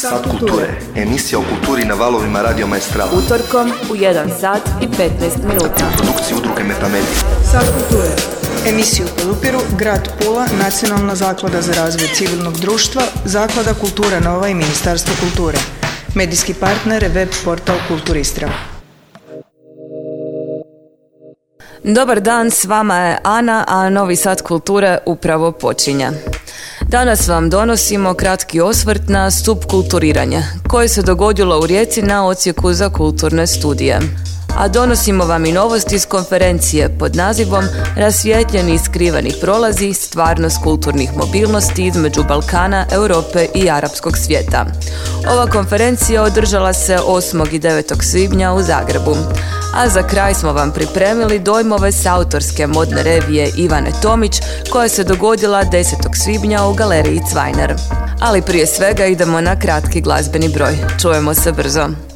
Sat kulture, emisija o kulturi na valovima Radio Maestrala. Utorkom u 1 sat i 15 minuta. Produkciji udruge Metamedija. Sat kulture. Emisiju podupiru Grad Pula, Nacionalna zaklada za razvoj civilnog društva, Zaklada Kultura Nova i Ministarstvo kulture. Medijski partner je web portal Kulturistra. Dobar dan, s vama je Ana, a Novi Sat kulture upravo počinje. Danas vam donosimo kratki osvrt na subkulturiranje, koje se dogodilo u Rijeci na ocijeku za kulturne studije. A donosimo vam i novosti iz konferencije pod nazivom Rasvjetljeni i skriveni prolazi, stvarnost kulturnih mobilnosti između Balkana, Europe i arapskog svijeta. Ova konferencija održala se 8. i 9. svibnja u Zagrebu. A za kraj smo vam pripremili dojmove s autorske modne revije Ivane Tomić koja se dogodila 10. svibnja u galeriji Cvajner. Ali prije svega idemo na kratki glazbeni broj. Čujemo se brzo.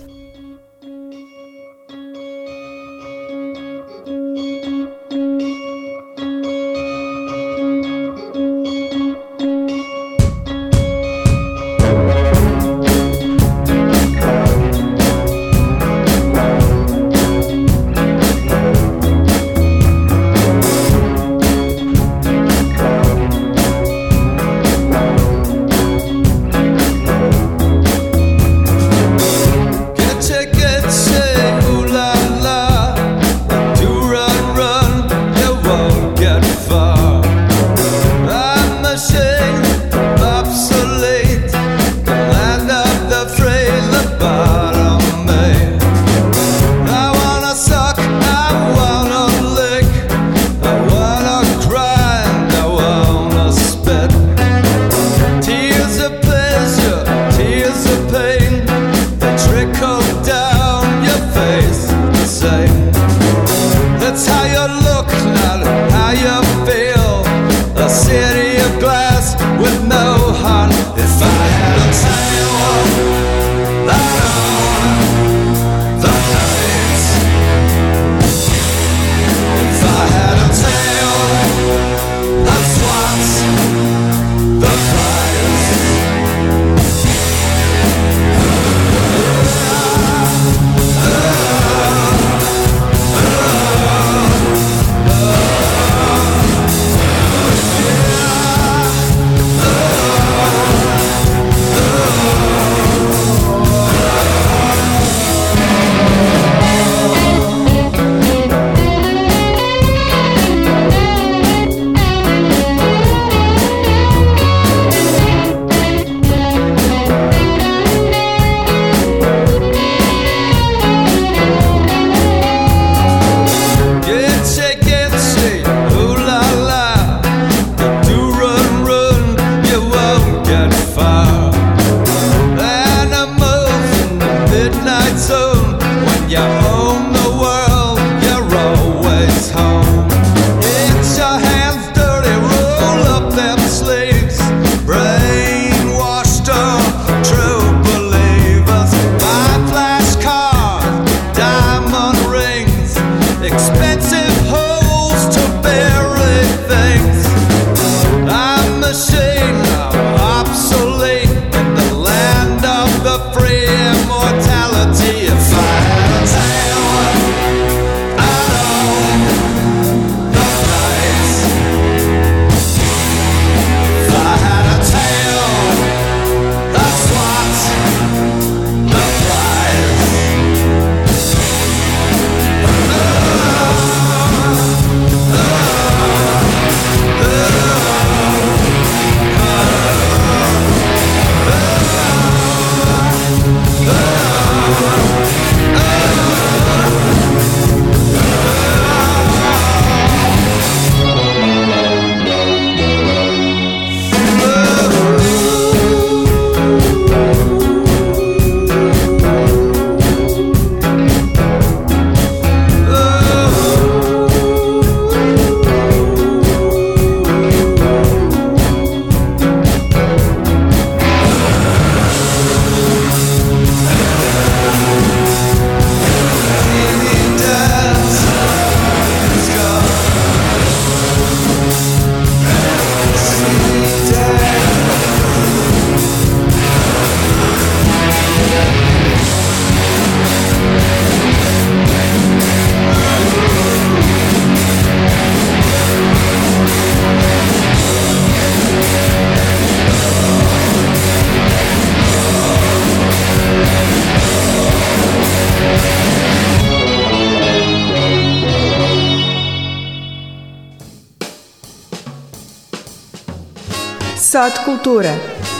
Sat kulture.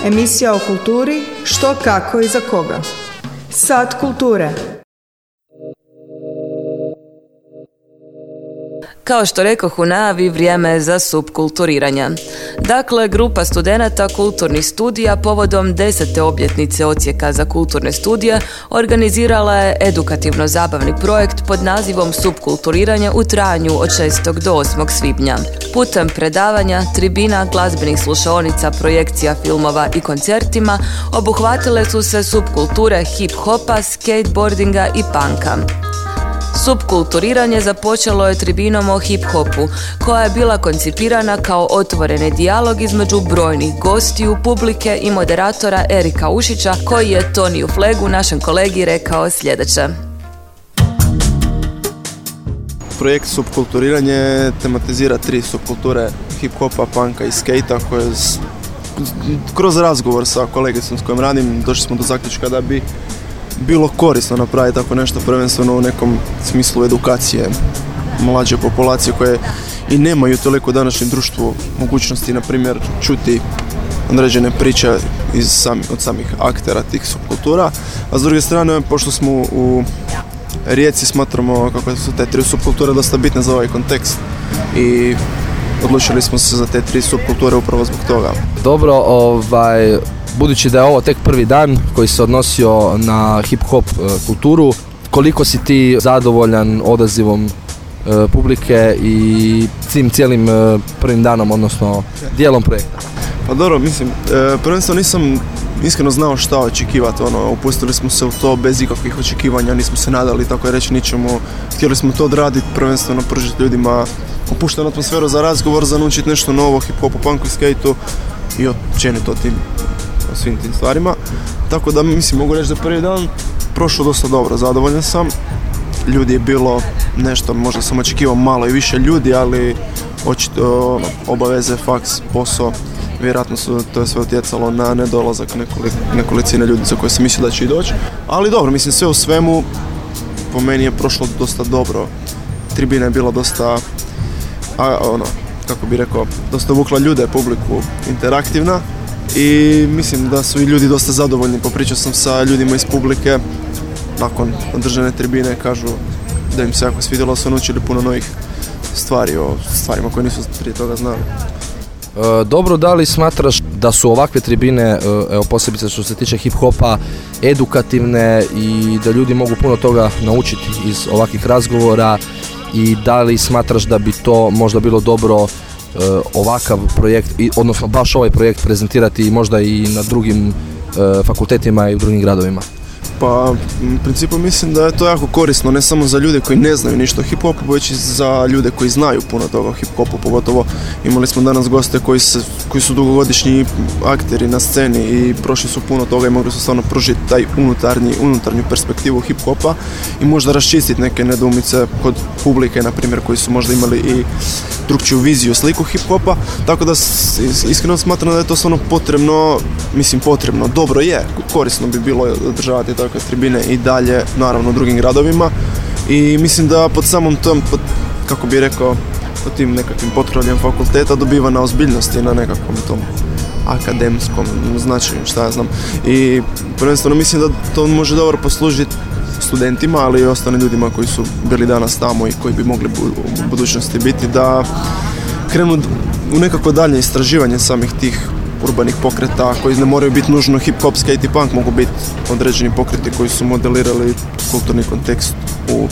Emisija o kulturi, što, kako i za koga. Sat kulture. Kao što rekoh u vrijeme je za subkulturiranja. Dakle, grupa studenata kulturnih studija povodom desete obljetnice ocijeka za kulturne studije organizirala je edukativno-zabavni projekt pod nazivom Subkulturiranje u trajanju od 6. do 8. svibnja. Putem predavanja, tribina, glazbenih slušaonica, projekcija filmova i koncertima obuhvatile su se subkulture hip-hopa, skateboardinga i panka. Subkulturiranje započelo je tribinom o hip-hopu, koja je bila koncipirana kao otvoreni dijalog između brojnih gostiju, publike i moderatora Erika Ušića, koji je Toniju Flegu, našem kolegi, rekao sljedeće. Projekt subkulturiranje tematizira tri subkulture hip-hopa, punka i skejta koje kroz razgovor sa kolegicom s kojom radim došli smo do zaključka da bi bilo korisno napraviti tako nešto prvenstveno u nekom smislu edukacije mlađe populacije koje i nemaju toliko današnjem društvu mogućnosti, na primjer, čuti određene priče iz sami, od samih aktera tih subkultura, a s druge strane, pošto smo u Rijeci smatramo kako su te tri subkulture dosta bitne za ovaj kontekst i odlučili smo se za te tri subkulture upravo zbog toga. Dobro, ovaj, budući da je ovo tek prvi dan koji se odnosio na hip-hop e, kulturu, koliko si ti zadovoljan odazivom e, publike i tim cijelim e, prvim danom, odnosno dijelom projekta? Pa dobro, mislim, prvenstveno nisam iskreno znao šta očekivati, ono, upustili smo se u to bez ikakvih očekivanja, nismo se nadali, tako je reći, ničemu, htjeli smo to odraditi, prvenstveno pružiti ljudima opuštenu atmosferu za razgovor, za naučiti nešto novo, hip-hopu, punku, skateu i općenito tim o svim tim stvarima. Tako da mislim mogu reći da prvi dan prošlo dosta dobro, zadovoljan sam. Ljudi je bilo nešto, možda sam očekivao malo i više ljudi, ali očito ono, obaveze, faks, posao, vjerojatno su to je sve utjecalo na nedolazak nekolicine ljudi za koje sam mislio da će i doći. Ali dobro, mislim sve u svemu po meni je prošlo dosta dobro. Tribina je bila dosta a, ono, kako bi rekao, dosta vukla ljude, publiku interaktivna i mislim da su i ljudi dosta zadovoljni. Popričao sam sa ljudima iz publike nakon održane tribine, kažu da im se jako svidjelo, su naučili puno novih stvari o stvarima koje nisu prije toga znali. E, dobro, da li smatraš da su ovakve tribine, e, evo posebice što se tiče hip-hopa, edukativne i da ljudi mogu puno toga naučiti iz ovakvih razgovora i da li smatraš da bi to možda bilo dobro ovakav projekt, odnosno baš ovaj projekt prezentirati možda i na drugim e, fakultetima i u drugim gradovima? Pa, u principu mislim da je to jako korisno, ne samo za ljude koji ne znaju ništa o hip-hopu, već i za ljude koji znaju puno toga o hip-hopu, pogotovo imali smo danas goste koji, se, koji su dugogodišnji akteri na sceni i prošli su puno toga i mogli su stvarno pružiti taj unutarnji, unutarnju perspektivu hip-hopa i možda raščistiti neke nedumice kod publike, na primjer, koji su možda imali i drugčiju viziju, sliku hip-hopa, tako da iskreno smatram da je to stvarno potrebno, mislim potrebno, dobro je, korisno bi bilo održavati takve tribine i dalje, naravno u drugim gradovima i mislim da pod samom tom, pod, kako bi rekao, pod tim nekakvim potkrovljem fakulteta dobiva na ozbiljnosti, na nekakvom tom akademskom značaju, šta ja znam. I prvenstveno mislim da to može dobro poslužiti studentima, ali i ostalim ljudima koji su bili danas tamo i koji bi mogli u budućnosti biti, da krenu u nekako dalje istraživanje samih tih urbanih pokreta koji ne moraju biti nužno hip hop, skate i punk, mogu biti određeni pokreti koji su modelirali kulturni kontekst u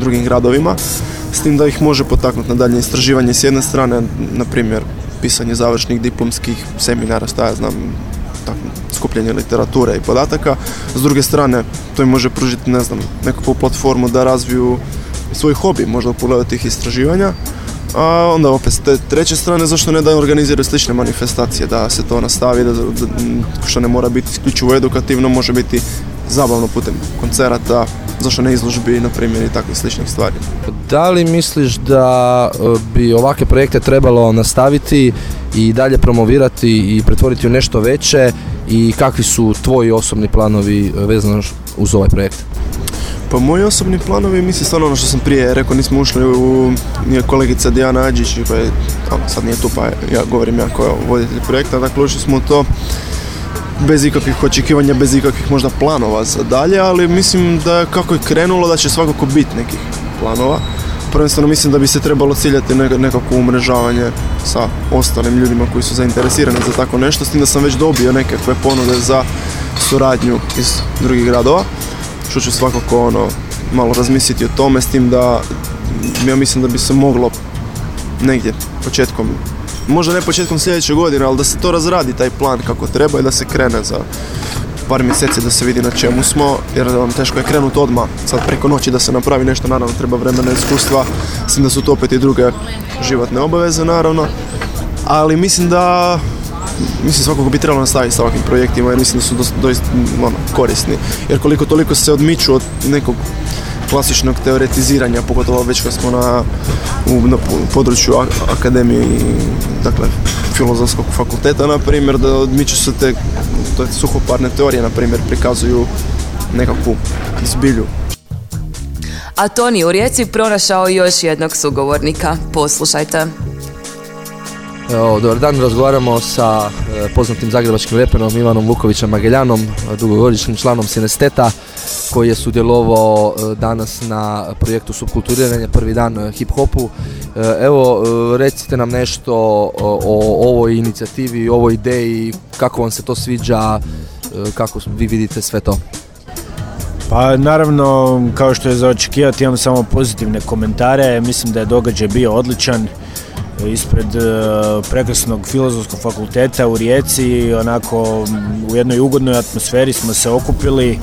drugim gradovima, s tim da ih može potaknuti na dalje istraživanje s jedne strane, na primjer, pisanje završnih diplomskih seminara, šta ja znam, tako, skupljanje literature i podataka. S druge strane, to im može pružiti, ne znam, nekakvu platformu da razviju svoj hobi, možda u pogledu tih istraživanja. A onda opet s te treće strane, zašto ne da organiziraju slične manifestacije, da se to nastavi, da, što ne mora biti isključivo edukativno, može biti zabavno putem koncerata, zašto ne izložbi, na primjer, i takvih sličnih stvari. Da li misliš da e, bi ovakve projekte trebalo nastaviti i dalje promovirati i pretvoriti u nešto veće i kakvi su tvoji osobni planovi vezano uz ovaj projekt? Pa moji osobni planovi, mislim stvarno ono što sam prije rekao, nismo ušli u, nije kolegica Dijana Ađić, koja je, sad nije tu pa ja govorim ja kao voditelj projekta, dakle ušli smo to bez ikakvih očekivanja, bez ikakvih možda planova za dalje, ali mislim da kako je krenulo da će svakako biti nekih planova. Prvenstveno mislim da bi se trebalo ciljati nekako umrežavanje sa ostalim ljudima koji su zainteresirani za tako nešto, s tim da sam već dobio nekakve ponude za suradnju iz drugih gradova, što ću svakako ono, malo razmisliti o tome, s tim da ja mislim da bi se moglo negdje početkom možda ne početkom sljedeće godine, ali da se to razradi taj plan kako treba i da se krene za par mjeseci da se vidi na čemu smo, jer on teško je krenuti odmah, sad preko noći da se napravi nešto, naravno treba vremena iskustva, mislim da su to opet i druge životne obaveze, naravno, ali mislim da mislim svakako bi trebalo nastaviti sa ovakvim projektima jer mislim da su doista ono, korisni. Jer koliko toliko se odmiču od nekog klasičnog teoretiziranja, pogotovo već kad smo na, u, na području akademije dakle, filozofskog fakulteta, na primjer, da odmiču se te, te suhoparne teorije, na primjer, prikazuju nekakvu zbilju. A Toni u Rijeci pronašao još jednog sugovornika. Poslušajte. Evo, dobar dan, razgovaramo sa e, poznatim zagrebačkim reperom Ivanom Vukovićem Mageljanom, dugogodišnjim članom Sinesteta, koji je sudjelovao e, danas na projektu subkulturiranja prvi dan e, hip-hopu. Evo, recite nam nešto o ovoj inicijativi, i ovoj ideji, kako vam se to sviđa, kako vi vidite sve to. Pa naravno, kao što je za očekivati, imam samo pozitivne komentare. Mislim da je događaj bio odličan ispred e, prekrasnog filozofskog fakulteta u Rijeci onako u jednoj ugodnoj atmosferi smo se okupili e,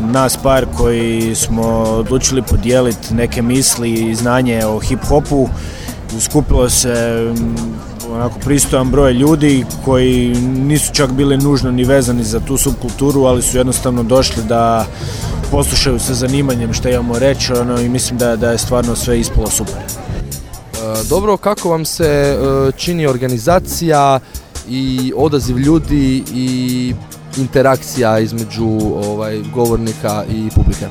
nas par koji smo odlučili podijeliti neke misli i znanje o hip hopu skupilo se onako pristojan broj ljudi koji nisu čak bili nužno ni vezani za tu subkulturu, ali su jednostavno došli da poslušaju sa zanimanjem što imamo reći ono, i mislim da, da je stvarno sve ispalo super. Dobro, kako vam se e, čini organizacija i odaziv ljudi i interakcija između ovaj, govornika i publike?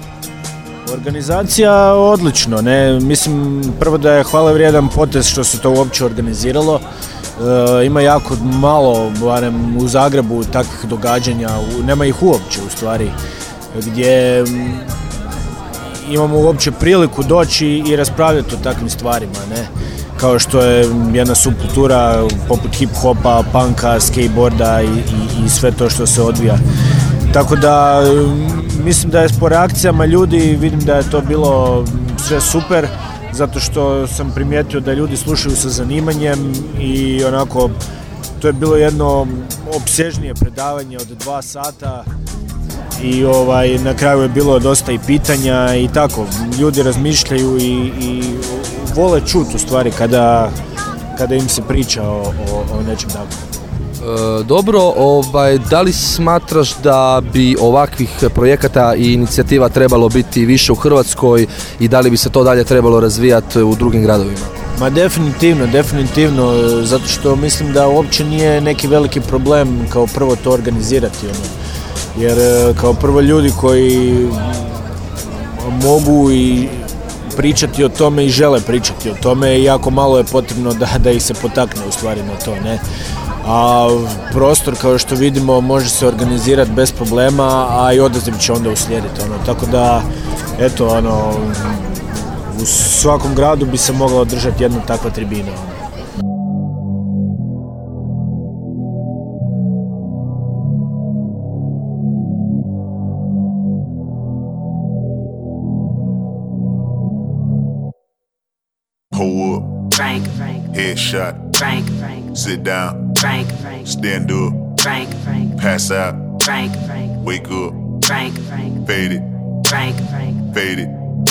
Organizacija odlično, ne, mislim prvo da je hvale vrijedan potez što se to uopće organiziralo. E, ima jako malo, barem u Zagrebu, takvih događanja, nema ih uopće u stvari, gdje imamo uopće priliku doći i raspravljati o takvim stvarima, ne? Kao što je jedna subkultura poput hip-hopa, punka, skateboarda i, i, i sve to što se odvija. Tako da mislim da je po reakcijama ljudi vidim da je to bilo sve super zato što sam primijetio da ljudi slušaju sa zanimanjem i onako to je bilo jedno opsežnije predavanje od dva sata i ovaj, na kraju je bilo dosta i pitanja i tako, ljudi razmišljaju i, i vole čut u stvari kada, kada im se priča o, o, o nečem takvom. E, dobro, ovaj, da li smatraš da bi ovakvih projekata i inicijativa trebalo biti više u Hrvatskoj i da li bi se to dalje trebalo razvijati u drugim gradovima? Ma definitivno, definitivno, zato što mislim da uopće nije neki veliki problem kao prvo to organizirati. Ono jer e, kao prvo ljudi koji mogu i pričati o tome i žele pričati o tome i jako malo je potrebno da, da ih se potakne u stvari na to, ne. A prostor kao što vidimo može se organizirati bez problema, a i odaziv će onda uslijediti, ono. Tako da, eto, ono, u svakom gradu bi se mogla održati jedna takva tribina. Frank. Frank. Sit down. Frank. Frank. Stand up. Frank. Frank. Pass out. Frank. Frank. Wake up. Frank. Frank. Fade it. Frank. Frank. Fade it.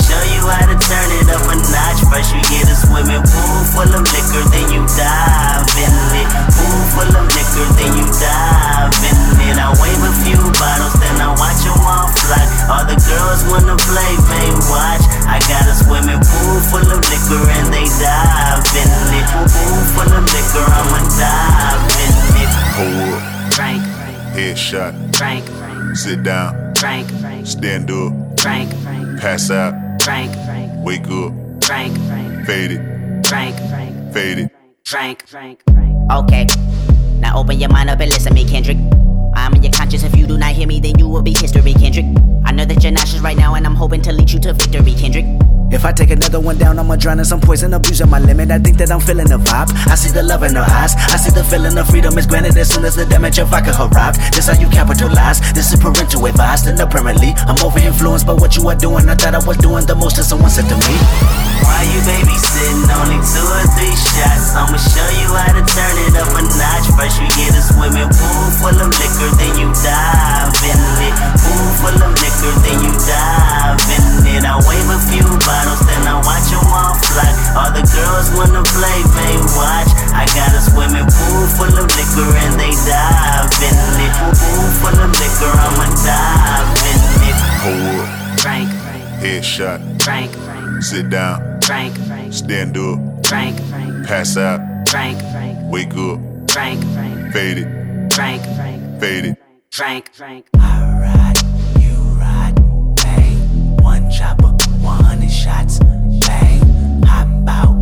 show you how to turn it up a notch. First you get a swimming pool full of liquor, then you dive in it. Pool full of liquor, then you dive in it. I wave a few bottles, then I watch them all fly. All the girls wanna play, they watch. I got a swimming pool full of liquor and they dive in it. Pool full of liquor, I'ma dive in it. Hold up, Drink, headshot, drink, sit down, drink, stand up, drink, pass out, drink, wake up, drink, fade it, drink, fade it. drink, drink. Okay, now open your mind up and listen to me, Kendrick. I'm in your conscience. If you do not hear me, then you will be history, Kendrick. I know that you're nauseous right now, and I'm hoping to lead you to victory, Kendrick. If I take another one down, I'ma drown in some poison, abusing my limit. I think that I'm feeling the vibe. I see the love in her eyes. I see the feeling of freedom is granted as soon as the damage of vodka arrived. This how you capitalize. This is parental advice, and apparently I'm over influenced by what you are doing. I thought I was doing the most, and someone said to me, Why you babysitting? Only two or three shots. I'ma show you how to turn it up a notch. First you get a swimming pool Pass out. Frank, Wake up. Drank, Frank. Fade it. Drank, Frank. Fade it. Frank, Alright, you right. Bang. One chopper, 100 shots. Bang. Hop out.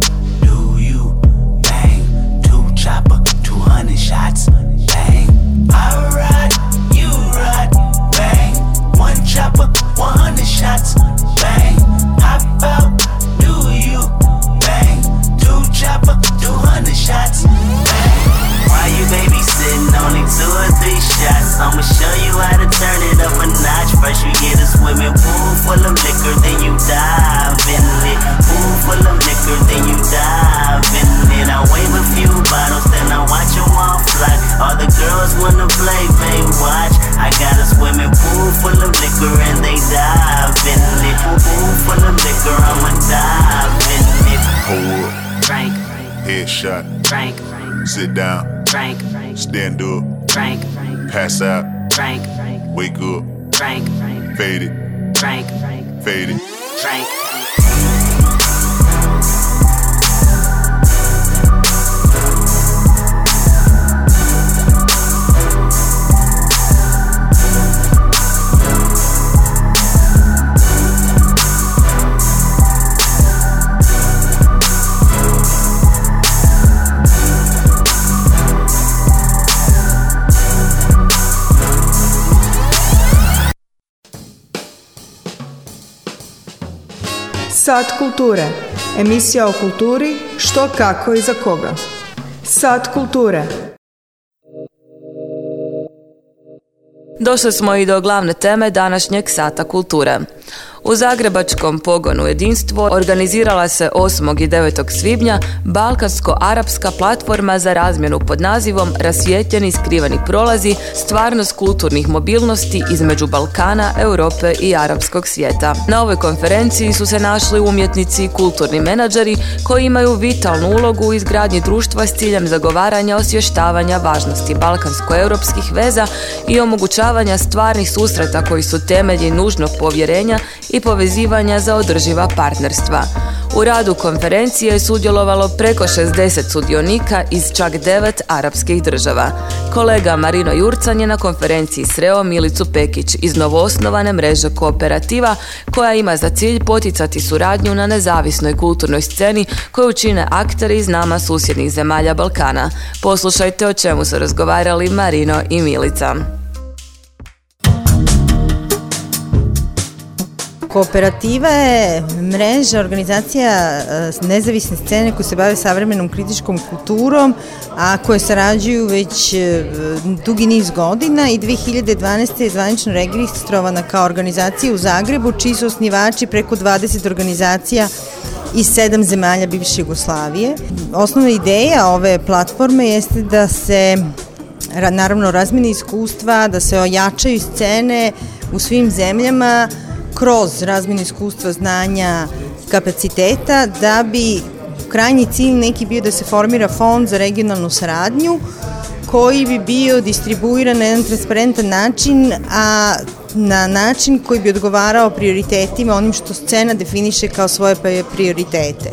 Swimming pool full of liquor, then you dive in it. Pool full of liquor, then you dive in it. I wave a few bottles, then I watch them all fly. All the girls wanna play, they watch. I got a swimming pool full of liquor and they dive in it. Pool full of liquor, I'ma dive in it. Hold up, Drink, headshot, drink, sit down, drink, stand up, drink, pass out, drink, wake up, drink, Faded. Frank. Faded. Frank. Sat kulture. Emisija o kulturi, što, kako i za koga. Sat kulture. Došli smo i do glavne teme današnjeg Sata kulture. U Zagrebačkom pogonu Jedinstvo organizirala se 8. i 9. svibnja Balkansko-arapska platforma za razmjenu pod nazivom Rasvijetljeni skriveni prolazi, stvarnost kulturnih mobilnosti između Balkana, Europe i arapskog svijeta. Na ovoj konferenciji su se našli umjetnici i kulturni menadžeri koji imaju vitalnu ulogu u izgradnji društva s ciljem zagovaranja osvještavanja važnosti balkansko-europskih veza i omogućavanja stvarnih susreta koji su temelji nužnog povjerenja i povezivanja za održiva partnerstva. U radu konferencije je sudjelovalo preko 60 sudionika iz čak devet arapskih država. Kolega Marino Jurcan je na konferenciji sreo Milicu Pekić iz novoosnovane mreže kooperativa koja ima za cilj poticati suradnju na nezavisnoj kulturnoj sceni koju čine akteri iz nama susjednih zemalja Balkana. Poslušajte o čemu su razgovarali Marino i Milica. Kooperativa je mreža, organizacija e, nezavisne scene koje se bave savremenom kritičkom kulturom, a koje sarađuju već e, dugi niz godina i 2012. je zvanično registrovana kao organizacija u Zagrebu, čiji su osnivači preko 20 organizacija iz sedam zemalja bivše Jugoslavije. Osnovna ideja ove platforme jeste da se naravno razmini iskustva, da se ojačaju scene u svim zemljama kroz razminu iskustva, znanja, kapaciteta, da bi krajnji cilj neki bio da se formira fond za regionalnu saradnju koji bi bio distribuiran na jedan transparentan način, a na način koji bi odgovarao prioritetima, onim što scena definiše kao svoje prioritete.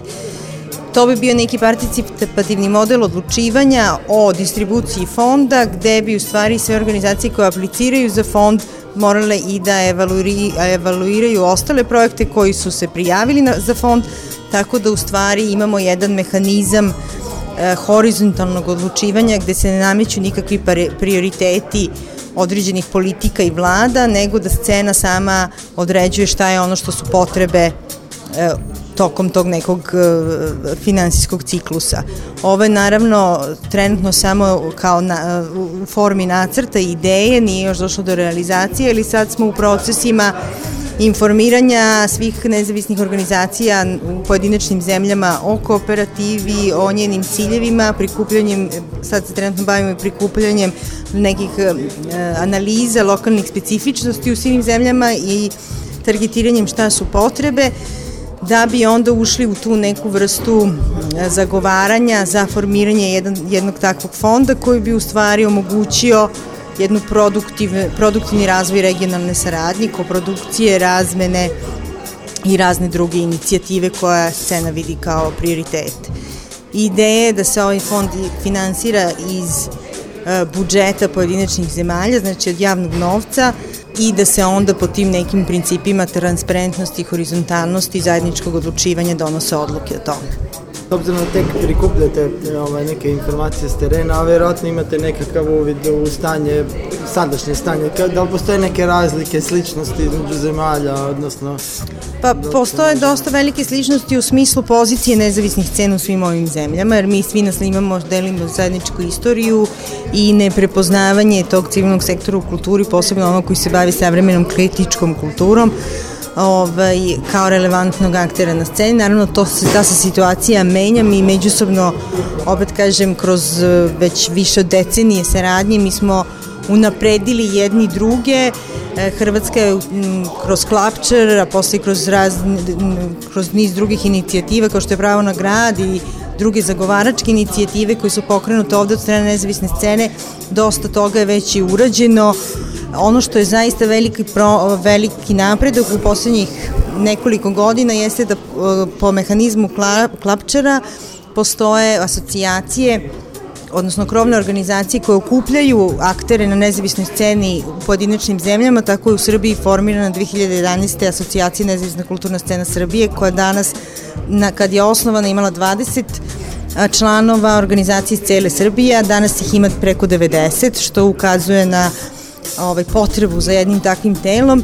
To bi bio neki participativni model odlučivanja o distribuciji fonda, gde bi u stvari sve organizacije koje apliciraju za fond morale i da evaluiraju ostale projekte koji su se prijavili na, za fond, tako da u stvari imamo jedan mehanizam e, horizontalnog odlučivanja gde se ne nameću nikakvi prioriteti određenih politika i vlada, nego da scena sama određuje šta je ono što su potrebe e, tokom tog nekog uh, finansijskog ciklusa. Ovo je naravno trenutno samo kao na, u formi nacrta ideje, nije još došlo do realizacije, ali sad smo u procesima informiranja svih nezavisnih organizacija u pojedinačnim zemljama o kooperativi, o njenim ciljevima, prikupljanjem, sad se trenutno bavimo prikupljanjem nekih e, analiza lokalnih specifičnosti u svim zemljama i targetiranjem šta su potrebe da bi onda ušli u tu neku vrstu zagovaranja za formiranje jednog takvog fonda koji bi u stvari omogućio jednu produktiv, produktivni razvoj regionalne saradnje, koprodukcije, razmene i razne druge inicijative koja scena vidi kao prioritet. Ideja da se ovaj fond finansira iz budžeta pojedinačnih zemalja, znači od javnog novca, i da se onda po tim nekim principima transparentnosti, horizontalnosti i zajedničkog odlučivanja donose odluke o tome. S obzirom da tek prikupljate ovaj, neke informacije s terena, a verovatno imate nekakav uvid u stanje, sadašnje stanje, da li postoje neke razlike, sličnosti između zemalja, odnosno... Pa postoje dosta velike sličnosti u smislu pozicije nezavisnih cena u svim ovim zemljama, jer mi svi nas imamo, delimo zajedničku istoriju i neprepoznavanje tog civilnog sektora u kulturi, posebno ono koji se bavi savremenom kritičkom kulturom, ovaj, kao relevantnog aktera na sceni. Naravno, to ta se situacija menja, mi međusobno, opet kažem, kroz eh, već više od decenije saradnje, mi smo unapredili jedni druge, eh, Hrvatska je kroz Klapčer, a posle kroz, kroz niz drugih inicijativa kao što je pravo na grad i druge zagovaračke inicijative koje su pokrenute ovde od strane nezavisne scene, dosta toga je već i urađeno. Ono što je zaista veliki, pro, veliki napredak u poslednjih nekoliko godina jeste da e, po mehanizmu klapčara postoje asocijacije odnosno krovne organizacije koje okupljaju aktere na nezavisnoj sceni u pojedinačnim zemljama, tako je u Srbiji formirana 2011. asocijacija Nezavisna kulturna scena Srbije, koja danas, na, kad je osnovana, imala 20 članova organizacije iz cele Srbije, a danas ih ima preko 90, što ukazuje na ovaj, potrebu za jednim takvim telom.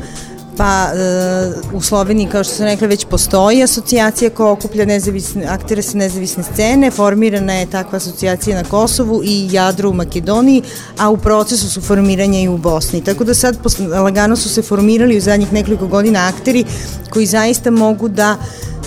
Pa e, u Sloveniji, kao što sam rekla, već postoji asocijacija koja okuplja nezavisne, aktere sa nezavisne scene, formirana je takva asocijacija na Kosovu i Jadro u Makedoniji, a u procesu su formiranja i u Bosni. Tako da sad lagano su se formirali u zadnjih nekoliko godina akteri koji zaista mogu da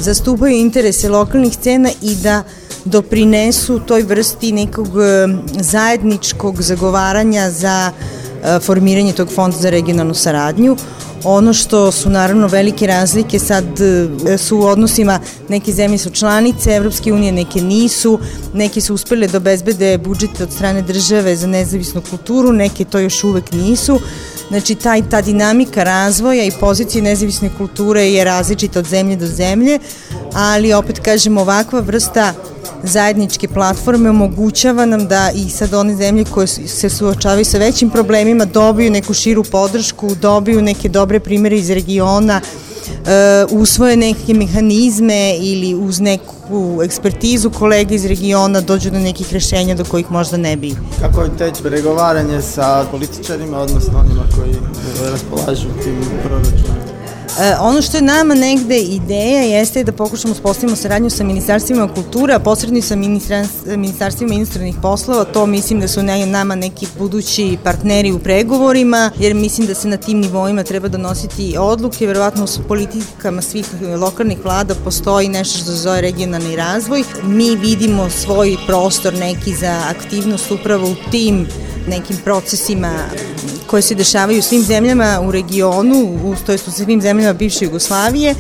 zastupaju interese lokalnih scena i da doprinesu toj vrsti nekog e, zajedničkog zagovaranja za e, formiranje tog fonda za regionalnu saradnju. Ono što su naravno velike razlike sad e, su u odnosima, neke zemlje su članice Evropske unije, neke nisu, neke su uspele da obezbede budžete od strane države za nezavisnu kulturu, neke to još uvek nisu. Znači, taj, ta dinamika razvoja i pozicije nezavisne kulture je različita od zemlje do zemlje, ali opet kažem ovakva vrsta zajedničke platforme omogućava nam da i sad one zemlje koje se suočavaju sa većim problemima dobiju neku širu podršku, dobiju neke dobre primere iz regiona, uh, usvoje neke mehanizme ili uz neku ekspertizu kolega iz regiona dođu do nekih rešenja do kojih možda ne bi. Kako je teć pregovaranje sa političarima, odnosno onima koji raspolažu tim proračunom? E, ono što je nama negde ideja jeste da pokušamo uspostavimo saradnju sa ministarstvima kulture, a posredno sa ministarstvima inostranih poslova, to mislim da su nama neki budući partneri u pregovorima, jer mislim da se na tim nivoima treba donositi odluke, verovatno su politikama svih lokalnih vlada postoji nešto što zove regionalni razvoj. Mi vidimo svoj prostor neki za aktivnost upravo u tim nekim procesima koje se dešavaju u svim zemljama u regionu, u, to jest u svim zemljama bivše Jugoslavije,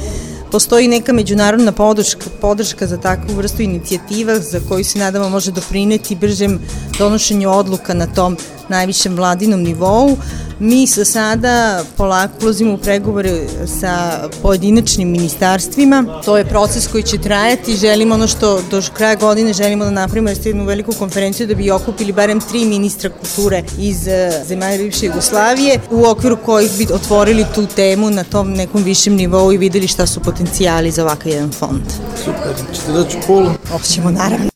postoji neka međunarodna podrška, podrška za takvu vrstu inicijativa za koju se nadamo može doprineti bržem donošenju odluka na tom najvišem vladinom nivou. Mi sa sada polako ulazimo u pregovore sa pojedinačnim ministarstvima. To je proces koji će trajati. Želimo ono što do kraja godine želimo da napravimo jeste jednu veliku konferenciju da bi okupili barem tri ministra kulture iz eh, zemalja bivše Jugoslavije u okviru kojih bi otvorili tu temu na tom nekom višem nivou i videli šta su potencijali za ovakav jedan fond. Super, ćete doći u Pulu? Hoćemo naravno.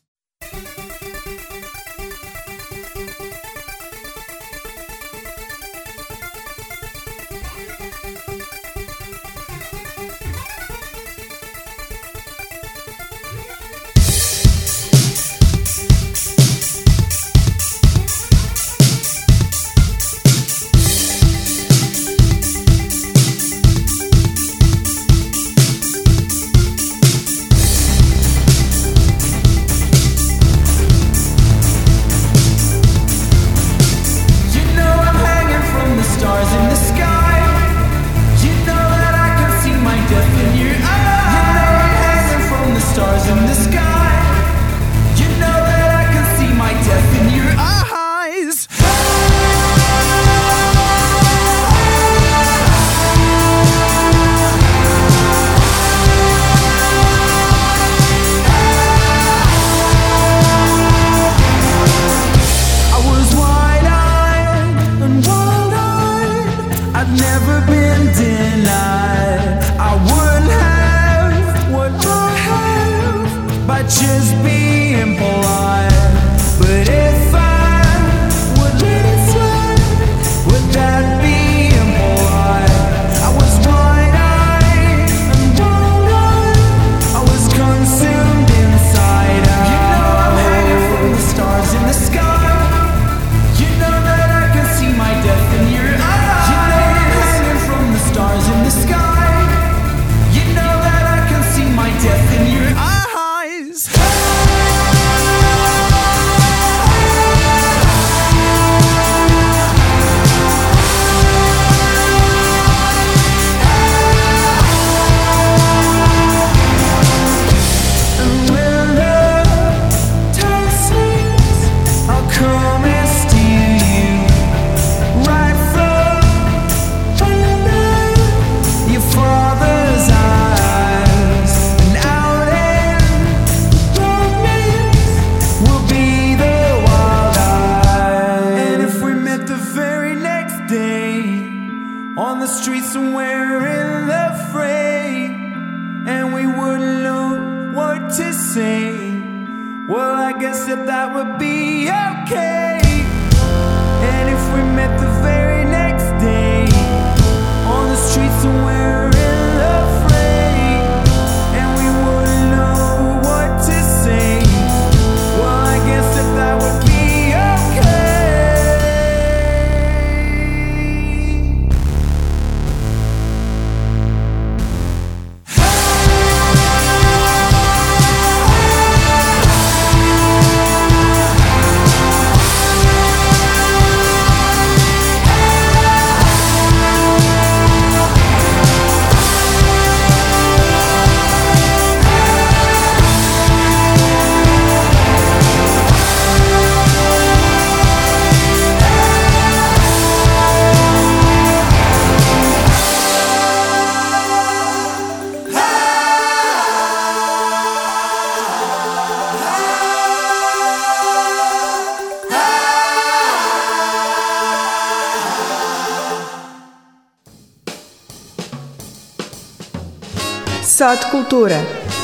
Kulture.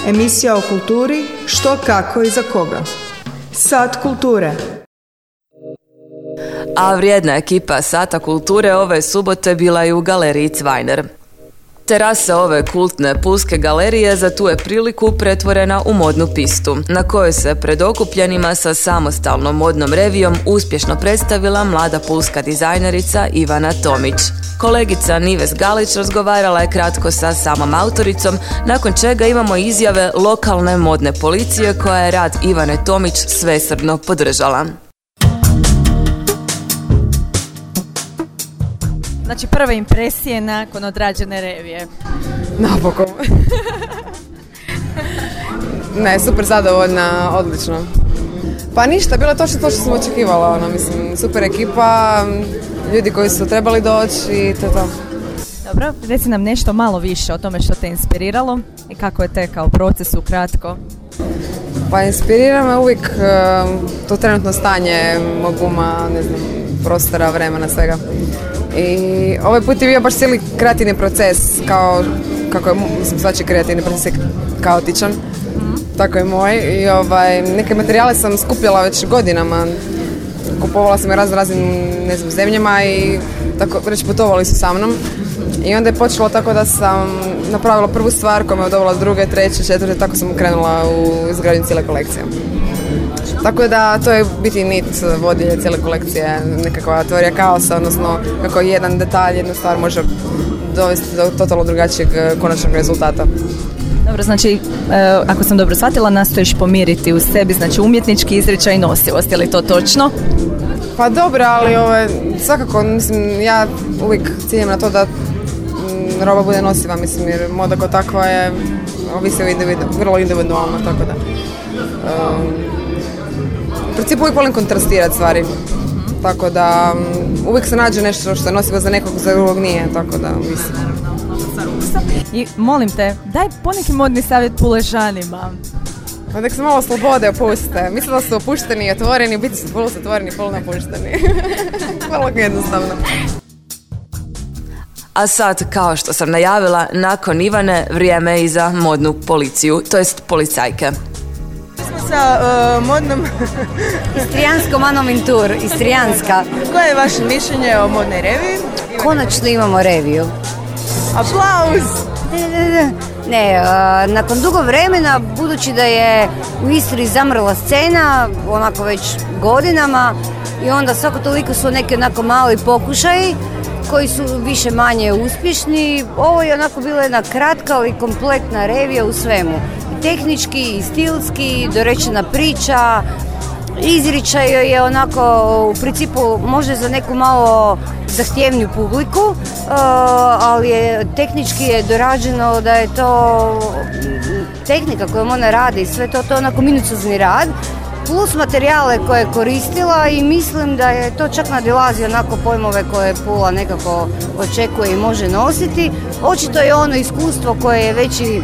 Emisija o kulturi, što, kako i za koga. Sat kulture. A vrijedna ekipa Sata kulture ove subote bila je u galeriji Cvajner. Terasa ove kultne pulske galerije za tu je priliku pretvorena u modnu pistu, na kojoj se pred okupljenima sa samostalnom modnom revijom uspješno predstavila mlada pulska dizajnerica Ivana Tomić. Kolegica Nives Galić razgovarala je kratko sa samom autoricom, nakon čega imamo izjave lokalne modne policije koja je rad Ivane Tomić svesrdno podržala. Znači prve impresije nakon odrađene revije. Napokon. ne, super zadovoljna, odlično. Pa ništa, bilo je to što, to što sam očekivala, ono, mislim, super ekipa, ljudi koji su trebali doći i to to. Dobro, reci nam nešto malo više o tome što te inspiriralo i kako je tekao proces ukratko. Pa inspirira me uvijek uh, to trenutno stanje mog uma, ne znam, prostora, vremena, svega. I ovaj put je bio baš cijeli kreativni proces, kao kako je, mislim, svači kreativni proces je kaotičan, tako je moj. I ovaj, neke materijale sam skupljala već godinama, kupovala sam je razno raznim, ne znam, zemljama i tako već putovali su sa mnom. I onda je počelo tako da sam napravila prvu stvar koja me dovela druge, treće, četvrte, tako sam krenula u izgradnju cijele kolekcije. Tako da to je biti nit vodilje cijele kolekcije, nekakva teorija kaosa, odnosno kako jedan detalj, jednu stvar može dovesti do totalno drugačijeg eh, konačnog rezultata. Dobro, znači, e, ako sam dobro shvatila, nastojiš pomiriti u sebi, znači umjetnički izričaj i nosivost, je li to točno? Pa dobro, ali ove, svakako, mislim, ja uvijek ciljem na to da mm, roba bude nosiva, mislim, jer moda kao takva je, ovisi o individu, vrlo individualno, tako da. Um, u principu uvijek volim kontrastirati stvari. Tako da mm, uvijek se nađe nešto što je nosivo za nekog, za drugog nije, tako da mislim. I molim te, daj poneki modni savjet puležanima. Pa nek se malo slobode opuste. Mislim da su opušteni i otvoreni, biti su polu otvoreni, polu napušteni. Vrlo jednostavno. A sad, kao što sam najavila, nakon Ivane vrijeme je i za modnu policiju, to jest policajke. Smo sa uh, modnom... Istrijanskom Anomintur, Istrijanska. Koje je vaše mišljenje o modnoj reviji? Konačno imamo reviju. Aplauz! Ne, uh, nakon dugo vremena, budući da je u Istri zamrla scena, onako već godinama, i onda svako toliko su neki onako mali pokušaji, koji su više manje uspješni. Ovo je onako bila jedna kratka ali kompletna revija u svemu. Tehnički, i stilski, dorečena priča, izričaj je onako u principu možda za neku malo zahtjevniju publiku, uh, ali je tehnički je dorađeno da je to tehnika kojom ona radi sve to, to onako minucozni rad plus materijale koje je koristila i mislim da je to čak nadilazi onako pojmove koje Pula nekako očekuje i može nositi. Očito je ono iskustvo koje je već i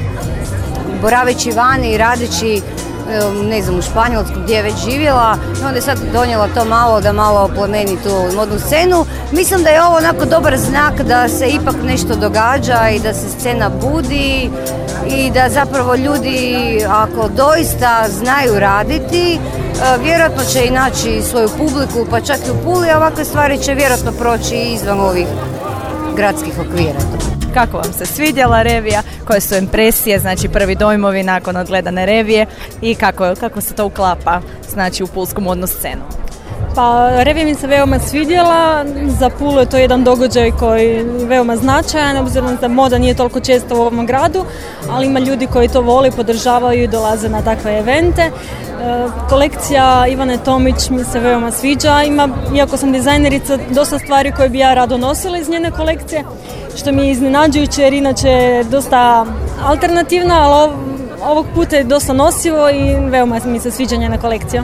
boraveći vani i radeći ne znam, u Španjolsku gdje je već živjela i onda je sad donijela to malo da malo oplemeni tu modnu scenu. Mislim da je ovo onako dobar znak da se ipak nešto događa i da se scena budi i da zapravo ljudi ako doista znaju raditi, vjerojatno će i naći svoju publiku pa čak i u Puli, ovakve stvari će vjerojatno proći izvan ovih gradskih okvira. Kako vam se svidjela revija, koje su impresije, znači prvi dojmovi nakon odgledane revije? I kako, kako se to uklapa znači, u pulsku modnu scenu? Pa revija mi se veoma svidjela, za Pulu je to jedan događaj koji je veoma značajan, obzirom da moda nije toliko često u ovom gradu, ali ima ljudi koji to voli, podržavaju i dolaze na takve evente. E, kolekcija Ivane Tomić mi se veoma sviđa, ima, iako sam dizajnerica, dosta stvari koje bi ja rado nosila iz njene kolekcije, što mi je iznenađujuće jer inače je dosta alternativna, ali ovog puta je dosta nosivo i veoma mi se sviđa njena kolekcija.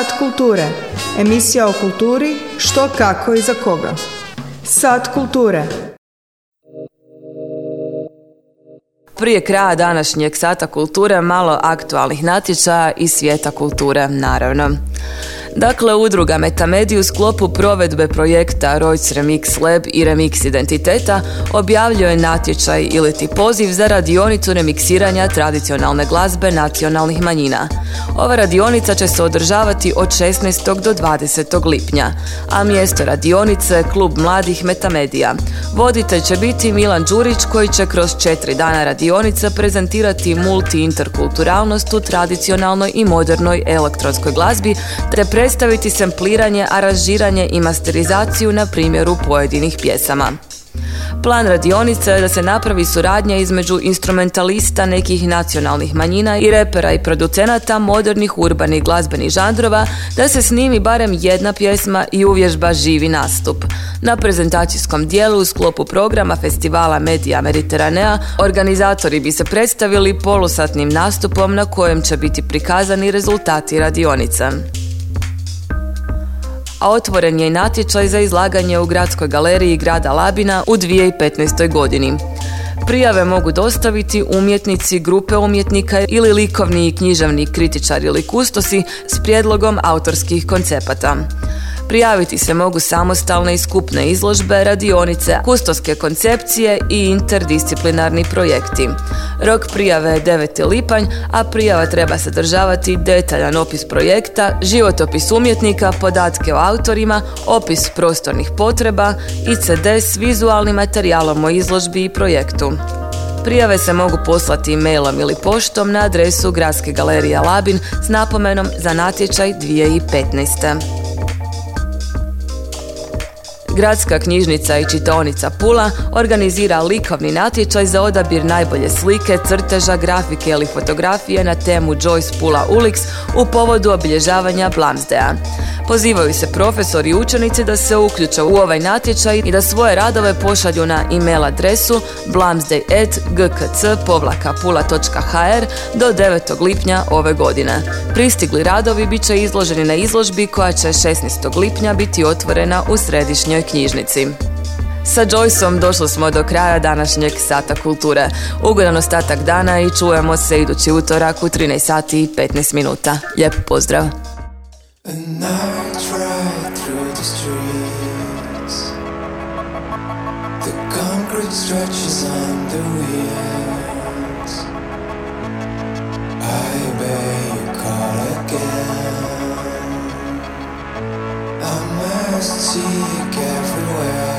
Sat kulture. Emisija o kulturi, što, kako i za koga. Sat kulture. Prije kraja današnjeg sata kulture malo aktualnih natječaja iz svijeta kulture, naravno. Dakle, udruga Metamedia u sklopu provedbe projekta Reutz Remix Lab i Remix Identiteta objavljuje natječaj ili ti poziv za radionicu remiksiranja tradicionalne glazbe nacionalnih manjina. Ova radionica će se održavati od 16. do 20. lipnja, a mjesto radionice Klub mladih Metamedija. Voditelj će biti Milan Đurić koji će kroz četiri dana radionica prezentirati multi-interkulturalnost u tradicionalnoj i modernoj elektronskoj glazbi te predstaviti sempliranje, aranžiranje i masterizaciju na primjeru pojedinih pjesama. Plan radionice je da se napravi suradnja između instrumentalista nekih nacionalnih manjina i repera i producenata modernih urbanih glazbenih žanrova, da se snimi barem jedna pjesma i uvježba živi nastup. Na prezentacijskom dijelu u sklopu programa festivala Medija Mediteranea organizatori bi se predstavili polusatnim nastupom na kojem će biti prikazani rezultati radionica a otvoren je i natječaj za izlaganje u Gradskoj galeriji grada Labina u 2015. godini. Prijave mogu dostaviti umjetnici, grupe umjetnika ili likovni i književni kritičari ili kustosi s prijedlogom autorskih koncepata. Prijaviti se mogu samostalne i skupne izložbe, radionice, kustoske koncepcije i interdisciplinarni projekti. Rok prijave je 9. lipanj, a prijava treba sadržavati detaljan opis projekta, životopis umjetnika, podatke o autorima, opis prostornih potreba i CD s vizualnim materijalom o izložbi i projektu. Prijave se mogu poslati mailom ili poštom na adresu Gradske galerije Labin s napomenom za natječaj 2015. Gradska knjižnica i čitaonica Pula organizira likovni natječaj za odabir najbolje slike, crteža, grafike ili fotografije na temu Joyce Pula Ulix u povodu obilježavanja Blamsdeja. Pozivaju se profesori i učenici da se uključe u ovaj natječaj i da svoje radove pošalju na e-mail adresu blamsday.gkc.pula.hr do 9. lipnja ove godine. Pristigli radovi bit će izloženi na izložbi koja će 16. lipnja biti otvorena u središnjoj knjižnici. Sa Joyceom došli smo do kraja današnjeg sata kulture. Ugodan ostatak dana i čujemo se idući utorak u 13 sati i 15 minuta. Lijep pozdrav! Ride through the stretches wheels. I must seek everywhere.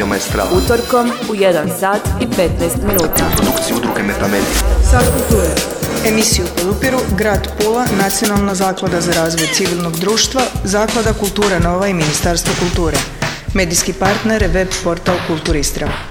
Radio Maestral. Utorkom u 1 sat i 15 minuta. Produkcija udruge Metamedi. Sad kulture. Emisiju podupiru Grad Pula, Nacionalna zaklada za razvoj civilnog društva, Zaklada Kultura Nova i Ministarstvo kulture. Medijski partner je web portal Kulturistra.